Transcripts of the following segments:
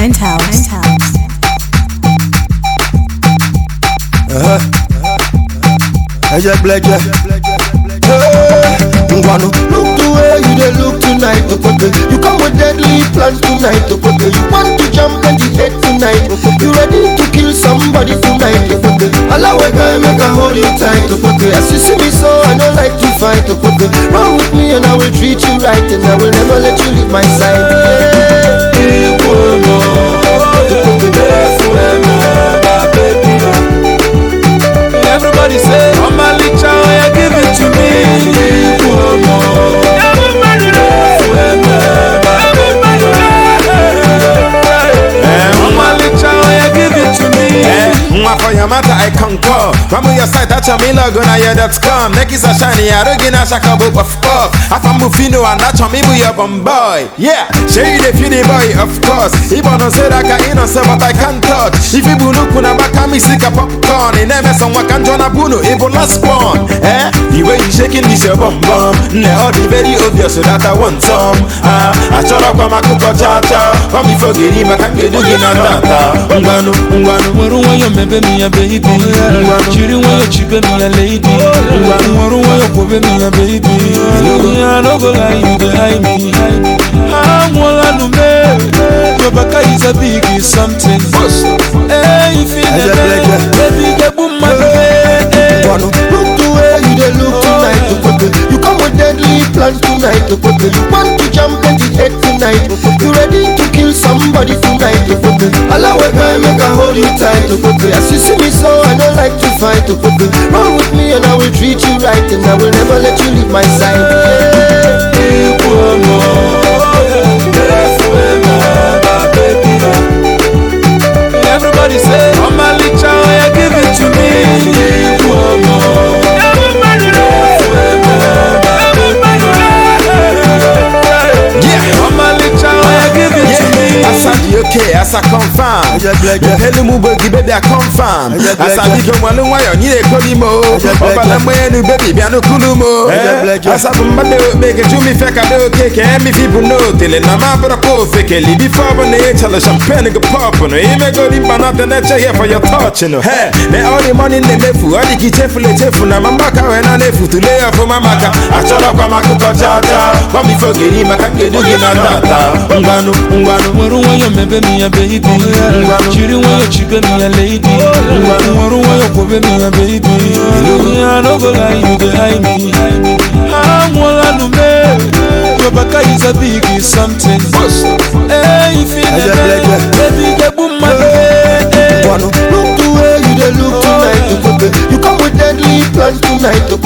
penthouse. Uh-huh. Eje bleje. Ngwano, look the way you dey look tonight, You come with deadly plans tonight, You want to jump in the debate tonight, You ready to kill somebody tonight, Okote. Allow a guy make a hold you tight, As you see me so, I don't like to fight, Run with me and I will on your side, that's your me logo na your dot com. Nekis are shiny, I don't get a shaka book of puff. I found Mufino me be your bum boy. Yeah, show you the boy, of course. Even on say that I innocent, but I can't touch. If you bunu kuna baka me sick a popcorn, in MS on wakan jona bunu, it will last one. Eh, the way you shaking this your bum bum. Ne all the very obvious, so that I want some. Ah, I shut up, I'm a cook cha cha. Come before getting my can get doing on that. Ngwanu, ngwanu. Nwere nwayọ mebe mi ya baby Jiri nwayọ chibe mi ya lady Nwere nwayọ kwobe mi ya baby I no go lie you dey hide me Your baka is a big is something Hey, if you Ẹ̀jẹ̀ blẹ̀jẹ̀. Baby, get boom my baby Ngwanu, eh. look the way you dey look tonight, oh, You come with deadly plans tonight, oh, Okoke. You want to jump and the head tonight, oh, Okoke. You ready to kill somebody. Allow a guy make I hold you tight, Okoke. As you see me so, I don't like to fight, Okoke. Run with me and I will treat you right, and I will never let you leave my side. Yeah. Ikuomo, Efuemo, baby. Everybody say, Oh my yeah, give it to me Everybody Yeah. Oh my licha, yeah, give it to me Yeah, I be okay, as I confirm. Ẹ̀jẹ̀ blẹ̀jẹ̀. Pẹ̀lú mu bògì bébí I confirm. Ẹ̀jẹ̀ As I blẹ̀jẹ̀. be kan wọlé wáyọ̀ ní èkó ni mo. Ẹ̀jẹ̀ blẹ̀jẹ̀. Ọba lẹ́mọ ẹnu bébí bí anú kúlú mo. Ẹ̀jẹ̀ blẹ̀jẹ̀. As I bọ̀ mbàdé o mèkè tú mi fẹ́ kàdé o kéèké ẹ̀mí fi bù náà tẹ̀lé nà má bọ̀rọ̀ kó o fèkè lì bí fọ́ọ̀bù ní ìtàlẹ̀ champagne go pop nù. Ìmẹ̀ go di mba náà tẹ̀lé check here for your touch nù. Hey, ní all the money ní mefu, all the kìí chefu lè chefu nà má mbàkà wẹ̀ náà n'efu tù lé ọ̀fọ̀ má màkà. Àchọ̀rọ̀ kwa má kúkọ̀ chacha, wọ́n mi fò gèrí màkà gèdú gì nà tàtà. Ngwanu, ngwanu. Nwere nwayọ mebe mi ya baby. Jiri nwayọ chibe mi ya lady. Nwere nwayọ kwobe mi ya baby. I no go lie you dey hide me Anwụọla nume Your baka is a big is something. Hey, if you blẹ̀jẹ̀. Baby, get boom my baby. look the way you dey look tonight, You come with deadly plans tonight. You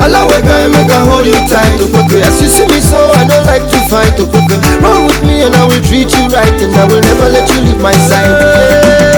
Allow a guy make I hold you tight, Okoke. As you see me so, I don't like to fight, Okoke. Run with me and I will treat you right, and I will never let you leave my side.